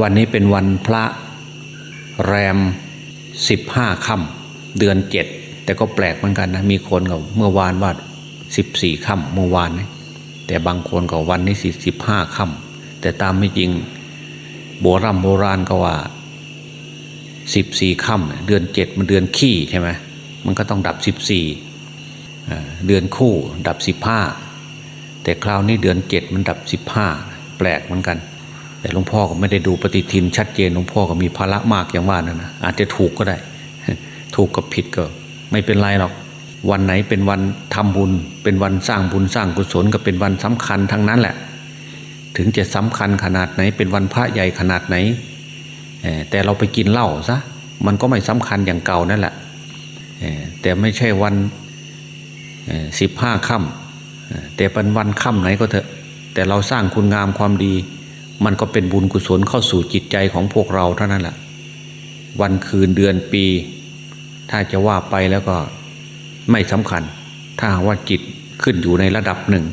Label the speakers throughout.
Speaker 1: วันนี้เป็นวันพระแรมสิบห้าค่ำเดือนเจ็ดแต่ก็แปลกเหมือนกันนะมีคนกับเมื่อวานว่าสิบสี่ค่ำเมื่อวานนะแต่บางคนก็วันนี้สิสิบห้าค่ำแต่ตามไม่จริงโบราณโบราณก็ว่าสิบสี่ค่ำเดือนเจ็ดมันเดือนขี้ใช่ไหมมันก็ต้องดับสิบสี่เดือนคู่ดับสิบห้าแต่คราวนี้เดือนเจ็ดมันดับสิบห้าแปลกเหมือนกัน แต่หลวงพ่อก็ไม่ได้ดูปฏิทินชัดเจนหลวงพ่อก็มีภาระมากอย่างว่านั่นนะอาจจะถูกก็ได้ ถูกกับผิดก็ ไม่เป็นไรหรอก วันไหนเป็นวันทำบุญ เป็นวันสร้างบุญสร้างกุศลก็เป็นวันสำคัญทั้งนั้นแหละ ถึงจะสำคัญขนาดไหน เป็นวันพระใหญ่ขนาดไหน แต่เราไปกินเหล้าซะมันก็ไม่สำคัญอย่างเก่านั่นแหละแต่ไม่ใช่วันสิบห้าค่ำแต่เป็นวันค่ำไหนก็เถอะ แต่เราสร้างคุณงามความดี มันก็เป็นบุญกุศลเข้าสู่จิตใจของพวกเราเท่านั้นแหละวันคืนเดือนปี ถ้าจะว่าไปแล้วก็ไม่สำคัญ ถ้าว่าจิตขึ้นอยู่ในระดับหนึ่ง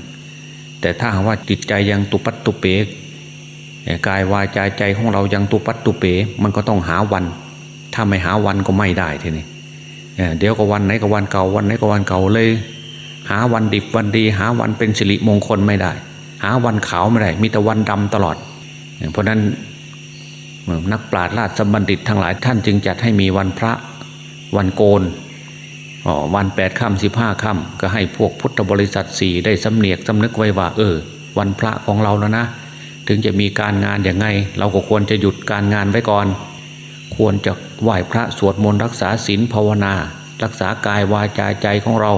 Speaker 1: แต่ถ้าว่าจิตใจยังตุปัตตุเปกกายวาจาใจของเรายังตุปัตตุเป มันก็ต้องหาวัน ถ้าไม่หาวันก็ไม่ได้ทีนี้เดี๋ยวก็วันไหนก็วันเก่าวันไหนก็วันเก่าเลย หาวันดิบวันดี หาวันเป็นสิริมงคลไม่ได้ หาวันขาวไม่ได้ มีแต่วันดำตลอด เพราะนั้นนักปราชญ์ราชบัณฑิตทั้งหลายท่านจึงจัดให้มีวันพระวันโกนวันแปดค่ำสิบห้าค่ำก็ให้พวกพุทธบริษัทสี่ได้สำเนียกสำนึกไว้ว่า เออ วันพระของเราแล้วนะ ถึงจะมีการงานอย่างไง เราก็ควรจะหยุดการงานไว้ก่อน ควรจะไหว้พระสวดมนต์รักษาศีลภาวนา รักษากายวาจาใจของเรา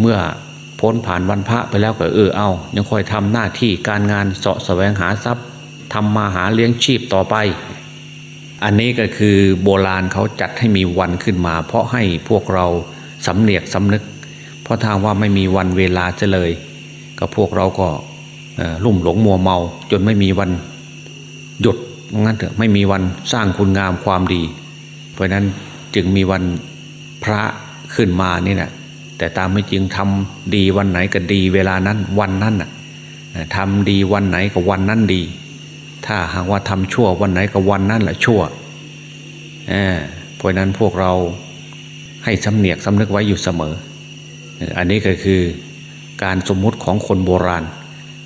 Speaker 1: เมื่อ พ้นผ่านวันพระไปแล้วก็เออเอา ยังค่อยทำหน้าที่การงานเสาะแสวงหาทรัพย์ทำมาหาเลี้ยงชีพต่อไป อันนี้ก็คือโบราณเขาจัดให้มีวันขึ้นมา เพราะให้พวกเราสำเนียกสำนึก เพราะทางว่าไม่มีวันเวลาจะเลย ก็พวกเราก็ลุ่มหลงมัวเมา จนไม่มีวันหยุดงั้นเถอะไม่มีวันสร้างคุณงามความดี เพราะนั้นจึงมีวันพระขึ้นมานี่แหละ แต่ตามไม่จริงทำดีวันไหนก็ดีเวลานั้นวันนั้นน่ะทำดีวันไหนก็วันนั้นดี ถ้าหากว่าทำชั่ววันไหนก็วันนั้นแหละชั่วเพราะนั้นพวกเราให้สำเนียกสำนึกไว้อยู่เสมอ อันนี้ก็คือการสมมุติของคนโบราณ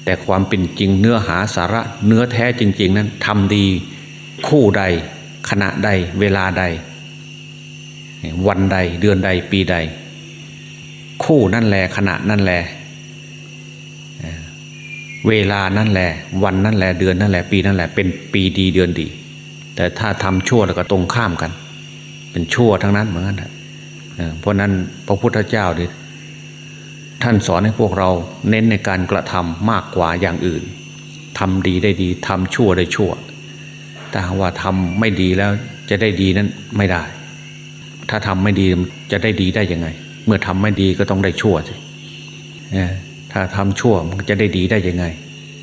Speaker 1: แต่ความเป็นจริงเนื้อหาสาระเนื้อแท้จริง ๆ นั้นทำดีคู่ใด ขณะใดเวลาใด วันใดเดือนใดปีใด คู่นั่นแหละขณะนั่นแหละเวลานั่นแหละ วันนั่นแหละเดือนนั่นแหละปีนั่นแหละเป็นปีดีเดือนดี แต่ถ้าทำชั่วแล้วก็ตรงข้ามกัน เป็นชั่วทั้งนั้นเหมือนกันเพราะนั้นพระพุทธเจ้าดิท่านสอนให้พวกเราเน้นในการกระทำมากกว่าอย่างอื่นทำดีได้ดีทำชั่วได้ชั่ว แต่ว่าทำไม่ดีแล้วจะได้ดีนั้นไม่ได้ ถ้าทำไม่ดีจะได้ดีได้ยังไง เมื่อทำไม่ดีก็ต้องได้ชั่วสิถ้าทำชั่วมันจะได้ดีได้ยังไง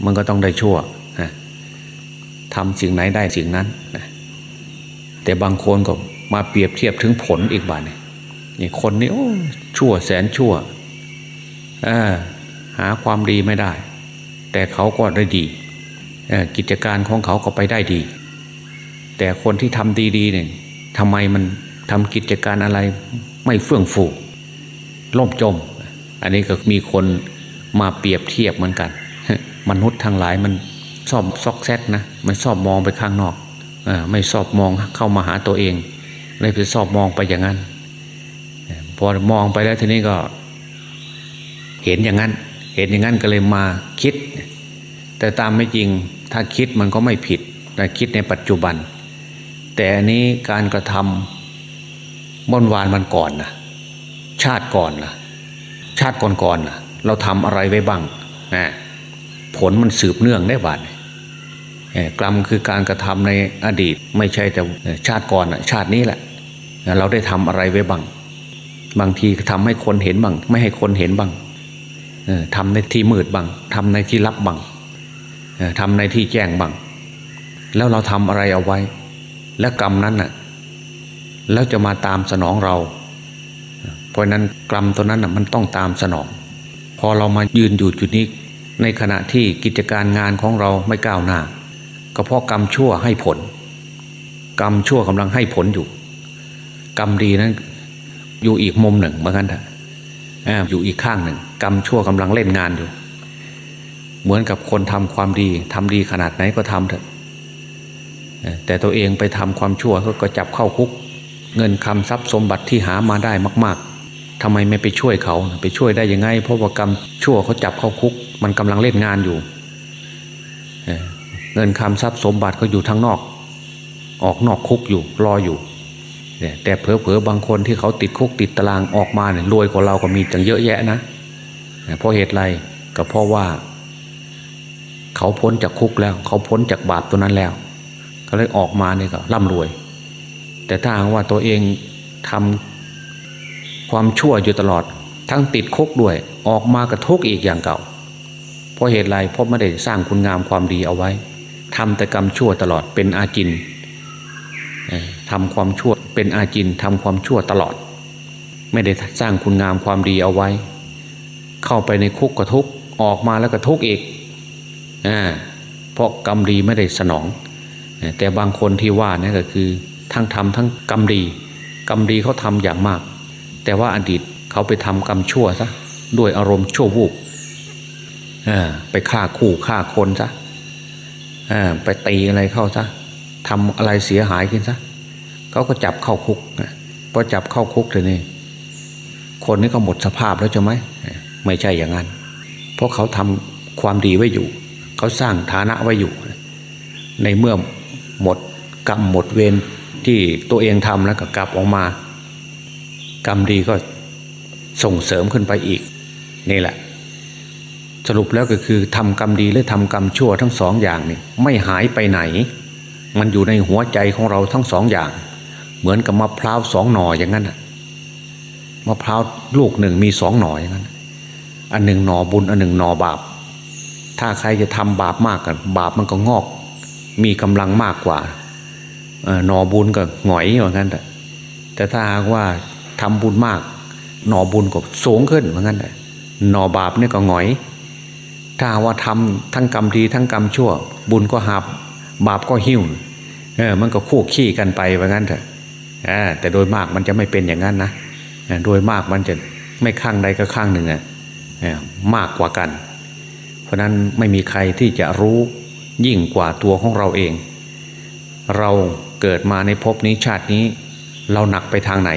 Speaker 1: มันก็ต้องได้ชั่วทำสิ่งไหนได้สิ่งนั้นแต่บางคนก็มาเปรียบเทียบถึงผลอีกบ้านนี่คนนี้ชั่วแสนชั่วหาความดีไม่ได้ แต่เขาก็ได้ดีกิจการของเขาก็ไปได้ดี แต่คนที่ทำดีๆเนี่ยทำไมมันทำกิจการอะไรไม่เฟื่องฟู ล่มจม อันนี้ก็มีคนมาเปรียบเทียบเหมือนกัน มนุษย์ทั้งหลายมันชอบซอกแซกนะมันชอบมองไปข้างนอกอไม่ชอบมองเข้ามาหาตัวเองเลยไปชอบมองไปอย่างนั้น พอมองไปแล้วทีนี้ก็ เห็นอย่างนั้น เห็นอย่างนั้นก็เลยมาคิด แต่ตามไม่จริงถ้าคิดมันก็ไม่ผิดแต่คิดในปัจจุบัน แต่อันนี้การกระทำม่นวานมันก่อนนะ ชาติก่อนนะชาติก่อนๆนะเราทำอะไรไว้บ้างนะผลมันสืบเนื่องได้บัดกรรมคือการกระทำในอดีตไม่ใช่แต่ชาติก่อนชาตินี้แหละ เราได้ทำอะไรไว้บ้าง บางทีทำให้คนเห็นบ้าง ไม่ให้คนเห็นบ้างทำในที่มืดบ้างทำในที่ลับบ้างทำในที่แจ้งบ้าง แล้วเราทำอะไรเอาไว้ และกรรมนั้นน่ะ แล้วจะมาตามสนองเรา ราะนั้นกรรมตัวนั้นน่ะมันต้องตามสนอง พอเรามายืนอยู่จุดนี้ ในขณะที่กิจการงานของเราไม่ก้าวหน้า ก็เพราะกรรมชั่วให้ผล กรรมชั่วกำลังให้ผลอยู่ กรรมดีนั้นอยู่อีกมุมหนึ่งเหมือนกันเถอะอยู่อีกข้างหนึ่ง กรรมชั่วกำลังเล่นงานอยู่ เหมือนกับคนทำความดีทำดีขนาดไหนก็ทำเถอะแต่ตัวเองไปทำความชั่วก็จับเข้าคุก เงินคำทรัพย์สมบัติที่หามาได้มาก ทำไมไม่ไปช่วยเขา ไปช่วยได้ยังไง เพราะว่ากรรมชั่วเขาจับเข้าคุก มันกำลังเล่นงานอยู่เเงินคำทรัพย์สมบัติเขาอยู่ทางนอก ออกนอกคุกอยู่รออยู่แต่เผลอๆบางคนที่เขาติดคุกติดตารางออกมาเนี่ยรวยกว่าเราก็มีจังเยอะแยะนะเพราะเหตุไรก็เพราะว่า เขาพ้นจากคุกแล้ว เขาพ้นจากบาปตัวนั้นแล้ว ก็เลยออกมาเนี่ยก็ร่ำรวย แต่ถ้าหากว่าตัวเองทำ ความชั่วอยู่ตลอด ทั้งติดคุกด้วย ออกมากับทุกอีกอย่างเก่า เพราะเหตุไรเพราะไม่ได้สร้างคุณงามความดีเอาไว้ทำแต่กรรมชั่วตลอดเป็นอาจินทำความชั่วเป็นอาจินทำความชั่วตลอด ไม่ได้สร้างคุณงามความดีเอาไว้ เข้าไปในคุกก็ทุกออกมาแล้วก็ทุกอีกอเพราะกรรมดีไม่ได้สนอง แต่บางคนที่ว่านี่ก็คือ ทั้งทำทั้งกรรมดี กรรมดีเขาทำอย่างมาก แต่ว่าอดีตเขาไปทำกรรมชั่วซะด้วยอารมณ์ชั่ววูบไปฆ่าคู่ฆ่าคนซะไปตีอะไรเข้าซะทำอะไรเสียหายขึ้นซะเขาก็จับเข้าคุกพอจับเข้าคุกเลยนี่คนนี้ก็หมดสภาพแล้วใช่ไหมไม่ใช่อย่างนั้น เพราะเขาทำความดีไว้อยู่ เขาสร้างฐานะไว้อยู่ ในเมื่อหมดกรรมหมดเวรที่ตัวเองทำแล้วก็กลับออกมา กรรมดีก็ส่งเสริมขึ้นไปอีก นี่แหละ สรุปแล้วก็คือทำกรรมดีหรือทำกรรมชั่วทั้งสองอย่างนี่ไม่หายไปไหน มันอยู่ในหัวใจของเราทั้งสองอย่าง เหมือนกับมะพร้าวสองหน่ออย่างนั้นมะพร้าวลูกหนึ่งมีสองหน่ออย่างนั้นอันหนึ่งหน่อบุญอันหนึ่งหน่อบาป ถ้าใครจะทำบาปมากกันบาปมันก็งอก มีกำลังมากกว่าหน่อบุญก็หงอยเหมือนกันแต่ถ้าหากว่า ทำบุญมาก หน่อบุญก็สูงขึ้นเหมือนกันแต่หน่อบาปเนี่ยก็หงอย ถ้าว่าทำทั้งกรรมดีทั้งกรรมชั่ว บุญก็หับบาปก็หิ้วเออมันก็คู่ขี้กันไปเหมือนกันเถอะแต่โดยมากมันจะไม่เป็นอย่างนั้นนะโดยมากมันจะไม่ข้างใดก็ข้างหนึ่งอะมากกว่ากัน เพราะนั้นไม่มีใครที่จะรู้ยิ่งกว่าตัวของเราเอง เราเกิดมาในภพนี้ชาตินี้ เราหนักไปทางไหน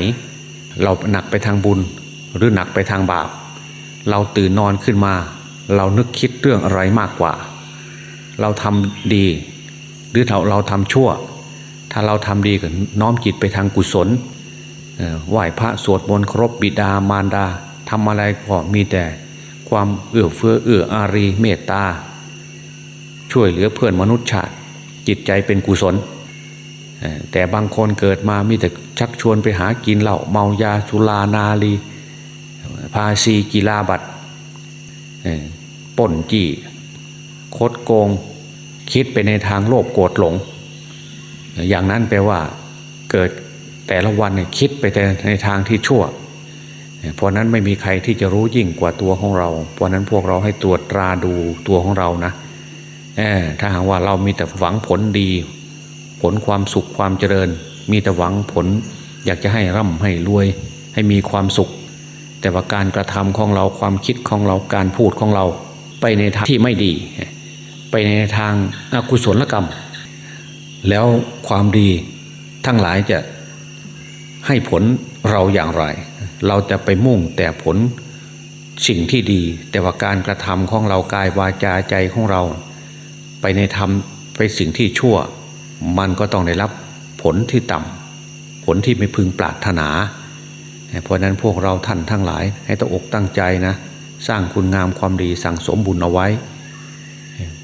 Speaker 1: เราหนักไปทางบุญหรือหนักไปทางบาป เราตื่นนอนขึ้นมา เรานึกคิดเรื่องอะไรมากกว่า เราทำดี หรือเราเราทำชั่ว ถ้าเราทำดีก็น้อมจิตไปทางกุศลไหว้พระสวดมนต์ครพบิดามารดาทำอะไรก็มีแต่ความเอื้อเฟื้อเอื้ออารีเมตตา ช่วยเหลือเพื่อนมนุษย์ชาติ จิตใจเป็นกุศล แต่บางคนเกิดมามีแต่ชักชวนไปหากินเหล้าเมายาสุรานารีพาซีกีฬาบัตรเอ่นจี้คดโกงคิดไปในทางโลภโกรธหลง อย่างนั้นแปลว่าเกิดแต่ละวันเนี่ยคิดไปแต่ในทางที่ชั่ว เพราะนั้นไม่มีใครที่จะรู้ยิ่งกว่าตัวของเรา เพราะนั้นพวกเราให้ตรวจตราดูตัวของเรานะถ้าหากว่าเรามีแต่หวังผลดี ผลความสุขความเจริญ มีแต่หวังผล อยากจะให้ร่ำให้รวย ให้มีความสุข แต่ว่าการกระทำของเราความคิดของเราการพูดของเรา ไปในทางที่ไม่ดี ไปในทางอกุศลกรรม แล้วความดีทั้งหลายจะให้ผลเราอย่างไร เราจะไปมุ่งแต่ผลสิ่งที่ดี แต่ว่าการกระทำของเรากายวาจาใจของเรา ไปในทำไปสิ่งที่ชั่ว มันก็ต้องได้รับผลที่ต่ำผลที่ไม่พึงปรารถนา เพราะนั้นพวกเราท่านทั้งหลาย ให้ตั้งอกตั้งใจนะ สร้างคุณงามความดีสั่งสมบุญเอาไว้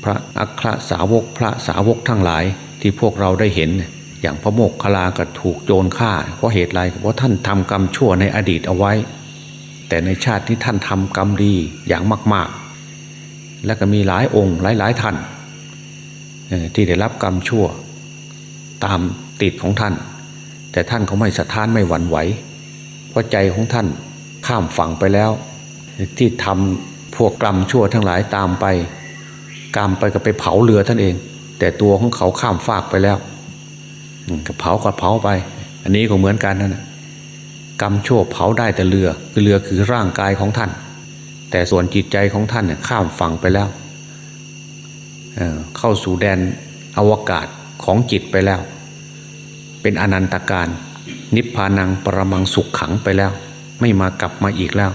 Speaker 1: พระอัครสาวกพระสาวกทั้งหลายที่พวกเราได้เห็น อย่างพระโมกขลาก็ถูกโจรฆ่า เพราะเหตุไรเพราะท่านทำกรรมชั่วในอดีตเอาไว้ แต่ในชาติที่ท่านทำกรรมดีอย่างมาก ๆ และก็มีหลายองค์หลายๆท่านที่ได้รับกรรมชั่ว ตามติดของท่าน แต่ท่านเขาไม่สะท้านไม่หวั่นไหว เพราะใจของท่านข้ามฝั่งไปแล้ว ที่ทำพวกกรรมชั่วทั้งหลายตามไป กรรมไปก็ไปเผาเรือท่านเอง แต่ตัวของเขาข้ามฟากไปแล้วก็เผาก็เผาไป อันนี้ก็เหมือนกันนั่นนะกรรมชั่วเผาได้แต่เรือคือเรือคือร่างกายของท่าน แต่ส่วนจิตใจของท่านเนี่ยข้ามฝั่งไปแล้วเเข้าสู่แดนอวกาศ ของจิตไปแล้ว เป็นอนันตการ นิพพานังปรมังสุขขังไปแล้ว ไม่มากลับมาอีกแล้ว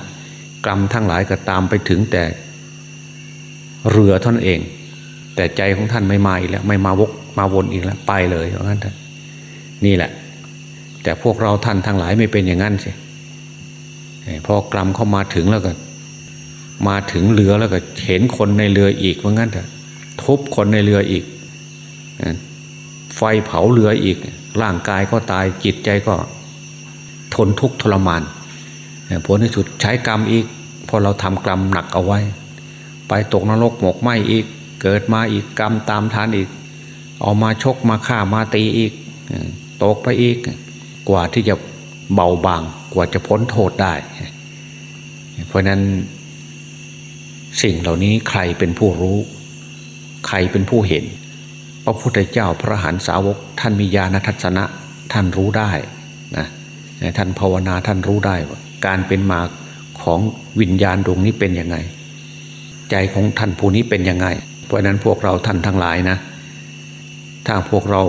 Speaker 1: กรรมทั้งหลายก็ตามไปถึงแต่ เรือท่านเอง แต่ใจของท่านไม่มาอีกแล้ว ไม่มาวกมาวนอีกแล้ว ไปเลยเพราะงั้นนี่แหละ แต่พวกเราท่านทั้งหลายไม่เป็นอย่างนั้นสิพอกรรมเข้ามาถึงแล้วก็ มาถึงเรือแล้วก็เห็นคนในเรืออีกเพราะงั้นเถอะทุบคนในเรืออีก ไฟเผาเรืออีก ร่างกายก็ตายจิตใจก็ทนทุกข์ทรมานผลที่สุดใช้กรรมอีก พอเราทำกรรมหนักเอาไว้ ไปตกนรกหมกไหมอีก เกิดมาอีกกรรมตามทานอีก เอามาชกมาฆ่ามาตีอีกตกไปอีก กว่าที่จะเบาบางกว่าจะพ้นโทษได้ เพราะนั้นสิ่งเหล่านี้ใครเป็นผู้รู้ ใครเป็นผู้เห็น พระพุทธเจ้าพระหันสาวก ท่านมีญาณทัศนะท่านรู้ได้นะท่านภาวนาท่านรู้ได้ว่าการเป็นมาของวิญญาณดวงนี้เป็นยังไง ใจของท่านผู้นี้เป็นยังไง เพราะนั้นพวกเราท่านทั้งหลายนะ ถ้าพวกเรา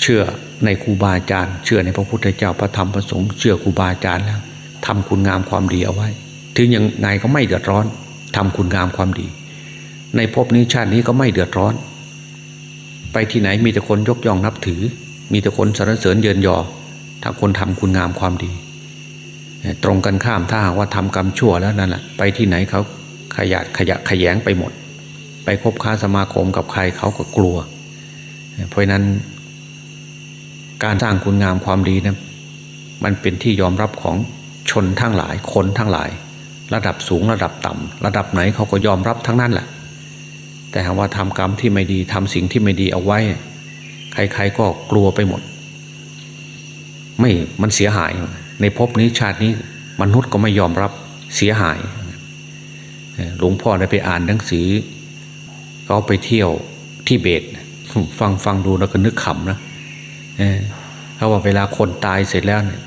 Speaker 1: เชื่อในครูบาอาจารย์ เชื่อในพระพุทธเจ้าพระธรรมพระสงฆ์เชื่อครูบาอาจารย์แล้วทำคุณงามความดีเอาไว้ ถึงยังไงก็ไม่เดือดร้อนทำคุณงามความดี ในภพนี้ชาตินี้ก็ไม่เดือดร้อน ไปที่ไหนมีแต่คนยกย่องนับถือ มีแต่คนสรรเสริญเยินยอ ถ้าคนทำคุณงามความดี ตรงกันข้ามถ้าหากว่าทำกรรมชั่วแล้วนั่นแหละไปที่ไหนเขาขยะขยะขยงไปหมด ไปคบค้าสมาคมกับใครเขาก็กลัว เพราะนั้น การสร้างคุณงามความดีนะมันเป็นที่ยอมรับของชนทั้งหลายคนทั้งหลาย ระดับสูงระดับต่ำระดับไหนเขาก็ยอมรับทั้งนั้นแหละ แต่หากว่าทำกรรมที่ไม่ดีทำสิ่งที่ไม่ดีเอาไว้ ใครๆก็กลัวไปหมด ไม่มันเสียหาย ในภพนี้ชาตินี้มนุษย์ก็ไม่ยอมรับเสียหายหลวงพ่อได้ไปอ่านหนังสือเขาไปเที่ยวที่เบตฟังฟังดูแล้วก็นึกขำนะเขาว่าเวลาคนตายเสร็จแล้วเนี่ย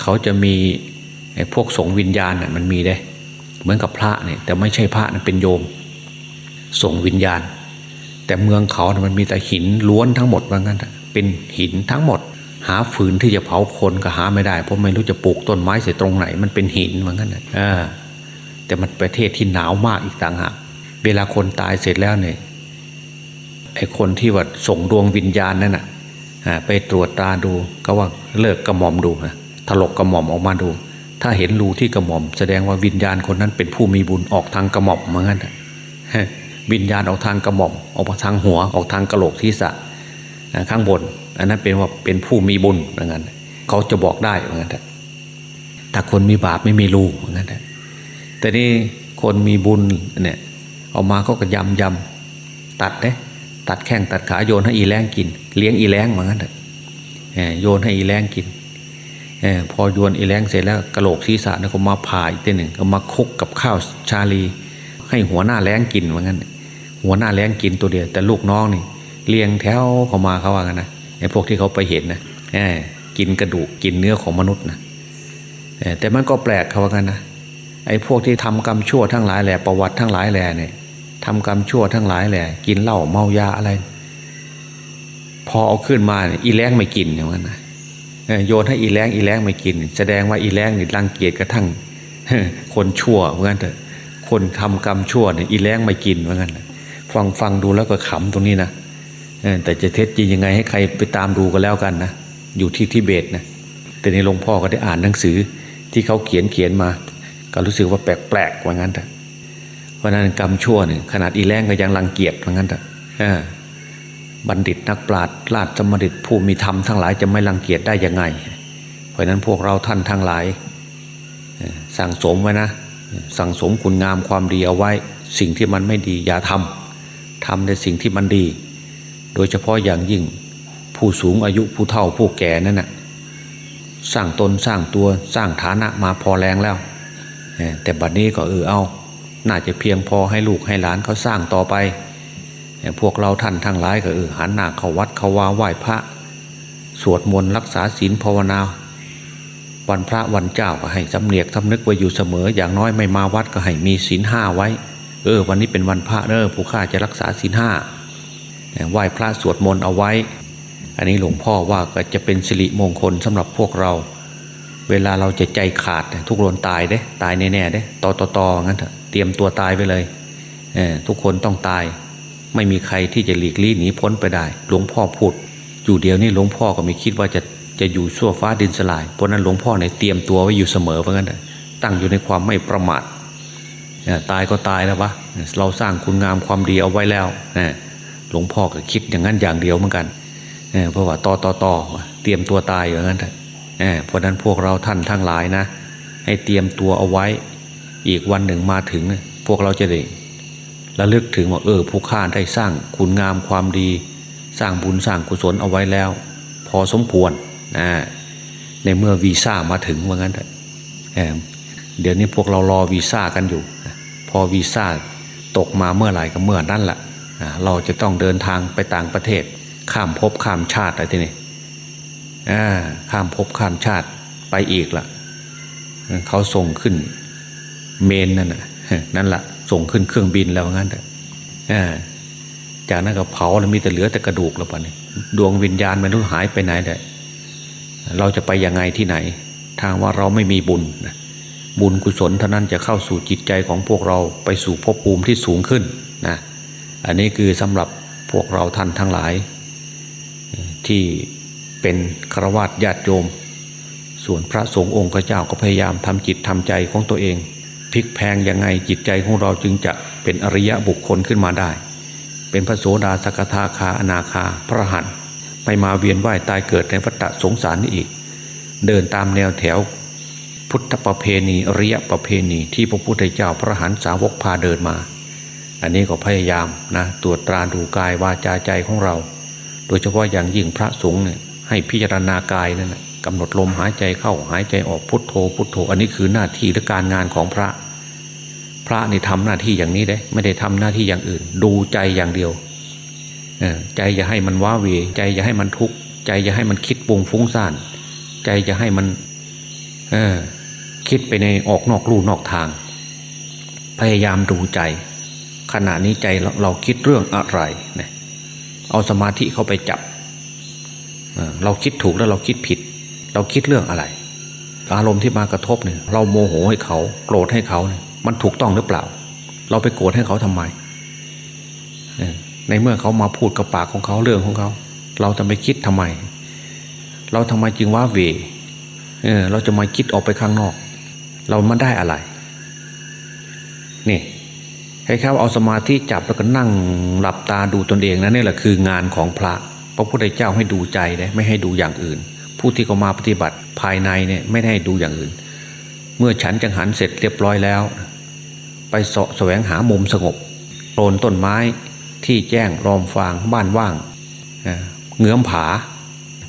Speaker 1: เขาจะมีพวกสงวิญญาณน่ยมันมีได้ เหมือนกับพระเนี่ยแต่ไม่ใช่พระนะเป็นโยม ส่งวิญญาณ แต่เมืองเขานะมันมีแต่หินล้วนทั้งหมดว่างั้นเป็นหินทั้งหมด หาฟืนที่จะเผาคนก็หาไม่ได้ เพราะไม่รู้จะปลูกต้นไม้เสียตรงไหน มันเป็นหินว่างั้นเออแต่มันประเทศที่หนาวมากอีกต่างหากเวลาคนตายเสร็จแล้วเนี่ยไอ้คนที่ว่าส่งดวงวิญญาณนั่นน่ะไปตรวจตาดูก็ว่าเลิกกระหม่อมดูนะถลกกระหม่อมออกมาดู ถ้าเห็นรูที่กระหม่อม แสดงว่าวิญญาณคนนั้นเป็นผู้มีบุญออกทางกระหม่อมเหมือนกัน วิญญาณออกทางกระหม่อมออกทางหัวออกทางกระโหลกที่สะข้างบน อันนั้นเป็นว่าเป็นผู้มีบุญเหมือนกันเขาจะบอกได้เหมือนกันถ้าคนมีบาปไม่มีรูเหมือนกันแต่นี่คนมีบุญเนี่ยออกมาก็กระยำยำตัดเนี่ยตัดแข้งตัดขาโยนให้อีแรงกิน เลี้ยงอีแรงเหมือนกันโยนให้อีแรงกินอพอโยนอีแรงเสร็จแล้วกระโหลกศีรษะนี่ยก็มาผ่าอีกทีหนึ่งก็มาคุกกับข้าวชาลี ให้หัวหน้าแรงกินเหมือนกัน หัวหน้าแรงกินตัวเดียว แต่ลูกน้องนี่เลี้ยงแถวเข้ามาเขาว่ากันนะไอ้พวกที่เขาไปเห็นนะกินกระดูกกินเนื้อของมนุษย์นะแต่มันก็แปลกเขาว่ากันนะไอ้พวกที่ทำกรรมชั่วทั้งหลายแหล่ประวัติทั้งหลายแหล่เนี่ยทำกรรมชั่วทั้งหลายแหล่กินเหล้าเมายาอะไร พอเอาขึ้นมาเนี่ยอีแรงไม่กินอย่างนั้นนะโยนให้อีแรงอีแรงไม่กิน แสดงว่าอีแรงนี่รังเกียจกระทั่งคนชั่วเหมือนกันเถอะคนทำกรรมชั่วเนี่ยอีแรงไม่กินเหมือนกัน ฟังฟังดูแล้วก็ขำตรงนี้นะแต่จะเท็จจริงยังไงให้ใครไปตามดูกันแล้วกันนะอยู่ที่ทิเบตนะแต่ในหลวงพ่อก็ได้อ่านหนังสือที่เขาเขียนเขียนมา ก็รู้สึกว่าแปลกๆว่างั้นเถอะเพราะนั้นกรรมชั่วเนี่ยขนาดอีแรงก็ยังรังเกียจว่างั้นเถอะบัณฑิตนักปราชญ์ราชสมดิตผู้มีธรรมทั้งหลายจะไม่รังเกียจได้ยังไง เพราะนั้นพวกเราท่านทั้งหลายสั่งสมไว้นะ สั่งสมคุณงามความดีเอาไว้ สิ่งที่มันไม่ดีอย่าทำ ทำในสิ่งที่มันดี โดยเฉพาะอย่างยิ่งผู้สูงอายุผู้เฒ่าผู้แก่นั่นนะสร้างตนสร้างตัวสร้างฐานะมาพอแรงแล้ว แต่บัดนี้ก็เออเอา น่าจะเพียงพอให้ลูกให้หลานเขาสร้างต่อไป พวกเราท่านทั้งหลายก็เออหันหน้าเข้าวัดเข้าวาไหว้พระ สวดมนต์รักษาศีลภาวนา วันพระวันเจ้าก็ให้สำเนียกสำนึกไว้อยู่เสมอ อย่างน้อยไม่มาวัดก็ให้มีศีลห้าไว้ เออวันนี้เป็นวันพระเออผู้ข้าจะรักษาศีลห้าไหว้พระสวดมนต์เอาไว้ อันนี้หลวงพ่อว่าก็จะเป็นสิริมงคลสำหรับพวกเรา เวลาเราจะใจขาดทุกคนตายเด้ตายแน่ๆเด้ต่อต่อต่องั้นเถอะเตรียมตัวตายไปเลยเออทุกคนต้องตาย ไม่มีใครที่จะหลีกลี่หนีพ้นไปได้ หลวงพ่อพูด อยู่เดียวนี่หลวงพ่อก็ไม่คิดว่าจะจะอยู่ชั่วฟ้าดินสลายเพราะนั้นหลวงพ่อเนี่ยเตรียมตัวไว้อยู่เสมอเพราะงั้นตั้งอยู่ในความไม่ประมาท ตายก็ตายแล้ววะเราสร้างคุณงามความดีเอาไว้แล้วหลวงพ่อก็คิดอย่างนั้นอย่างเดียวเหมือนกันเพราะว่าต่อต่อต่อเตรียมตัวตายอย่างนั้นเถอะเพราะนั้นพวกเราท่านทั้งหลายนะ ให้เตรียมตัวเอาไว้ อีกวันหนึ่งมาถึง พวกเราจะได้ระลึกถึงว่าเออผู้ข้าได้สร้างคุณงามความดี สร้างบุญสร้างกุศลเอาไว้แล้ว พอสมควรนะในเมื่อวีซ่ามาถึงว่างั้นเถอะเดี๋ยวนี้พวกเรารอวีซ่ากันอยู่ พอวีซ่าตกมาเมื่อไหร่ก็เมื่อนั่นแหละเราจะต้องเดินทางไปต่างประเทศ ข้ามภพข้ามชาติอะไรทีนี้ข้ามภพข้ามชาติไปอีกละเขาส่งขึ้นเมนนั่นน่ะนั่นแหละส่งขึ้นเครื่องบินแล้วงั้นเถอะจากนั้นก็เผาแล้วมีแต่เหลือแต่กระดูกแล้วปะนี่ดวงวิญญาณมันรู้หายไปไหนได้เราจะไปยังไงที่ไหน ทางว่าเราไม่มีบุญ บุญกุศลเท่านั้นจะเข้าสู่จิตใจของพวกเราไปสู่ภพภูมิที่สูงขึ้นนะอันนี้คือสำหรับพวกเราท่านทั้งหลาย ที่เป็นฆราวาสญาติโยม ส่วนพระสงฆ์องค์เจ้าก็พยายามทำจิตทำใจของตัวเองพลิกแพงยังไงจิตใจของเราจึงจะเป็นอริยะบุคคลขึ้นมาได้ เป็นพระโสดาสกทาคาอนาคาพระหันไม่มาเวียนว่ายตายเกิดในวัฏสงสารนี้อีก เดินตามแนวแถว พุทธประเพณีอริยประเพณีที่พระพุทธเจ้าพระหันสาวกพาเดินมา อันนี้ก็พยายามนะตรวจตราดูกายวาจาใจของเรา โดยเฉพาะอย่างยิ่งพระสงฆ์เนี่ยให้พิจารณากายนั่นแหละกำหนดลมหายใจเข้าหายใจออกพุทโธ พุทโธ อันนี้คือหน้าที่และการงานของพระ พระนี่ทำหน้าที่อย่างนี้ได้ไม่ได้ทำหน้าที่อย่างอื่น ดูใจอย่างเดียวใจอย่าให้มันว้าเวใจอย่าให้มันทุกข์ใจอย่าให้มันคิดปุงฟุ้งซ่าน ใจอย่าให้มัน เออ คิดไปในออกนอกลู่นอกทาง พยายามดูใจ ขณะนี้ใจเราเราคิดเรื่องอะไรเนี่ยเอาสมาธิเข้าไปจับ เราคิดถูกแล้วเราคิดผิด เราคิดเรื่องอะไร อารมณ์ที่มากระทบเนี่ยเราโมโหให้เขาโกรธให้เขาเนี่ยมันถูกต้องหรือเปล่า เราไปโกรธให้เขาทำไม ในเมื่อเขามาพูดกับปากของเขาเรื่องของเขา เราจะไปคิดทำไม เราทำไมจึงว่าเวเออเราจะมาคิดออกไปข้างนอก เรามันได้อะไร นี่ให้เขาเอาสมาธิจับแล้วก็นั่งหลับตาดูตนเองนะนี่แหละคืองานของพระพระพุทธเจ้าให้ดูใจเลยไม่ให้ดูอย่างอื่น ผู้ที่เขามาปฏิบัติภายในเนี่ยไม่ได้ดูอย่างอื่น เมื่อฉันจังหันเสร็จเรียบร้อยแล้ว ไปเสาะแสวงหามุมสงบโลนต้นไม้ที่แจ้งรอมฟางบ้านว่างเงื้อมผา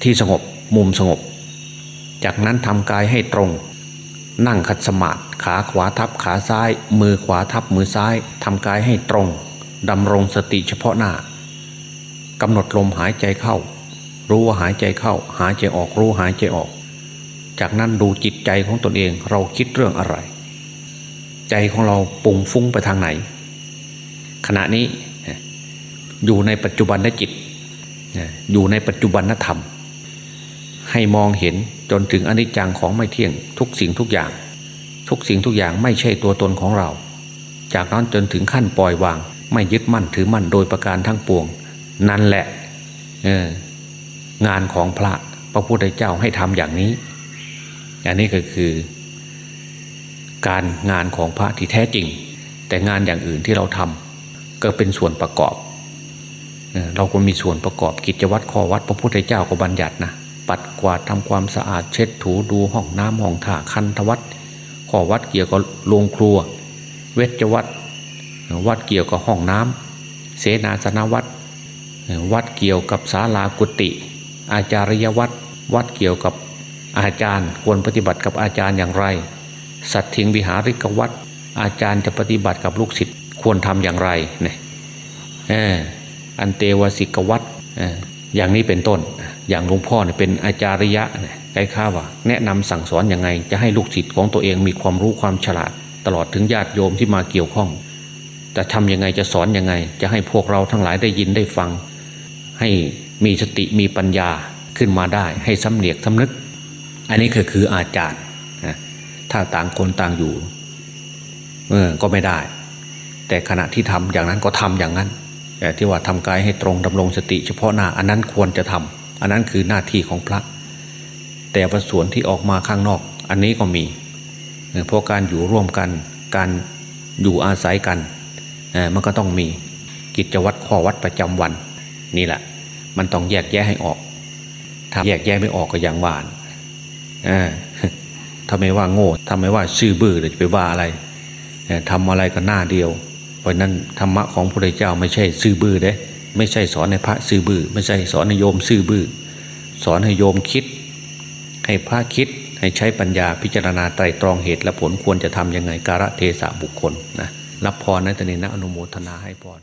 Speaker 1: ที่สงบมุมสงบ จากนั้นทำกายให้ตรง นั่งขัดสมาธิขาขวาทับขาซ้าย มือขวาทับมือซ้ายทำกายให้ตรงดำรงสติเฉพาะหน้ากำหนดลมหายใจเข้า รู้ว่าหายใจเข้า หายใจออกรู้หายใจออก จากนั้นดูจิตใจของตนเองเราคิดเรื่องอะไร ใจของเราปุ่งฟุ้งไปทางไหน ขณะนี้อยู่ในปัจจุบันนจิตอยู่ในปัจจุบันนธรรม ให้มองเห็น จนถึงอนิจจังของไม่เที่ยงทุกสิ่งทุกอย่าง ทุกสิ่งทุกอย่างไม่ใช่ตัวตนของเรา จากนั้นจนถึงขั้นปล่อยวาง ไม่ยึดมั่นถือมั่นโดยประการทั้งปวง นั่นแหละงานของพระพระพุทธเจ้าให้ทำอย่างนี้ อันนี้ก็คือ การงานของพระที่แท้จริง แต่งานอย่างอื่นที่เราทำก็เป็นส่วนประกอบเราก็มีส่วนประกอบกิจวัตรข้อวัดพระพุทธเจ้าก็บัญญัตินะ ปัดกวาดทำความสะอาดเช็ดถูดูห้องน้ำห้องถ่าคันทวัดขอวัดเกี่ยวกับโรงครัว เวชวัดวัดเกี่ยวกับห้องน้ำเสนาสนวัดวัดเกี่ยวกับศาลากุฏิอาจารยวัดวัดเกี่ยวกับอาจารย์ควรปฏิบัติกับอาจารย์อย่างไร สัตทิงวิหาริกวัดอาจารย์จะปฏิบัติกับลูกศิษย์ควรทำอย่างไรเนี่ยอันเตวสิกวัต อย่างนี้เป็นต้น อย่างหลวงพ่อเนี่ยเป็นอาจาริยะเนี่ยใกล้ข้าว่า แนะนำสั่งสอนยังไง จะให้ลูกศิษย์ของตัวเองมีความรู้ความฉลาด ตลอดถึงญาติโยมที่มาเกี่ยวข้อง จะทำยังไงจะสอนยังไง จะให้พวกเราทั้งหลายได้ยินได้ฟัง ให้มีสติมีปัญญาขึ้นมาได้ ให้สำเนียกสำนึก อันนี้คือคืออาจารย์นะถ้าต่างคนต่างอยู่เออก็ไม่ได้ แต่ขณะที่ทำอย่างนั้นก็ทำอย่างนั้น ที่ว่าทำกายให้ตรงดำรงสติ เฉพาะหน้าอันนั้นควรจะทำอันนั้นคือหน้าที่ของพระ แต่ว่าส่วนที่ออกมาข้างนอก อันนี้ก็มีเพราะการอยู่ร่วมกันการอยู่อาศัยกันมันก็ต้องมีกิจวัตรข้อวัดประจำวันนี่แหละ มันต้องแยกแยะให้ออก ถ้าแยกแยะไม่ออกก็อย่างว่านเออถ้าไมว่าโง่ถ้าไมว่าชื่อบื้อจะไปว่าอะไรทำอะไรก็หน้าเดียว เพราะนั้นธรรมะของพระเจ้าไม่ใช่ซื่อบื้อเด้ไม่ใช่สอนในพระซื่อบื้อไม่ใช่สอนในโยมซื่อบื้อสอนให้โยมคิด ให้พระคิดให้ใช้ปัญญาพิจารณาไตรตรองเหตุและผลควรจะทำยังไงการะเทศะบุคคลนะรับพรในตนนี้นะอนุโมทนาให้พร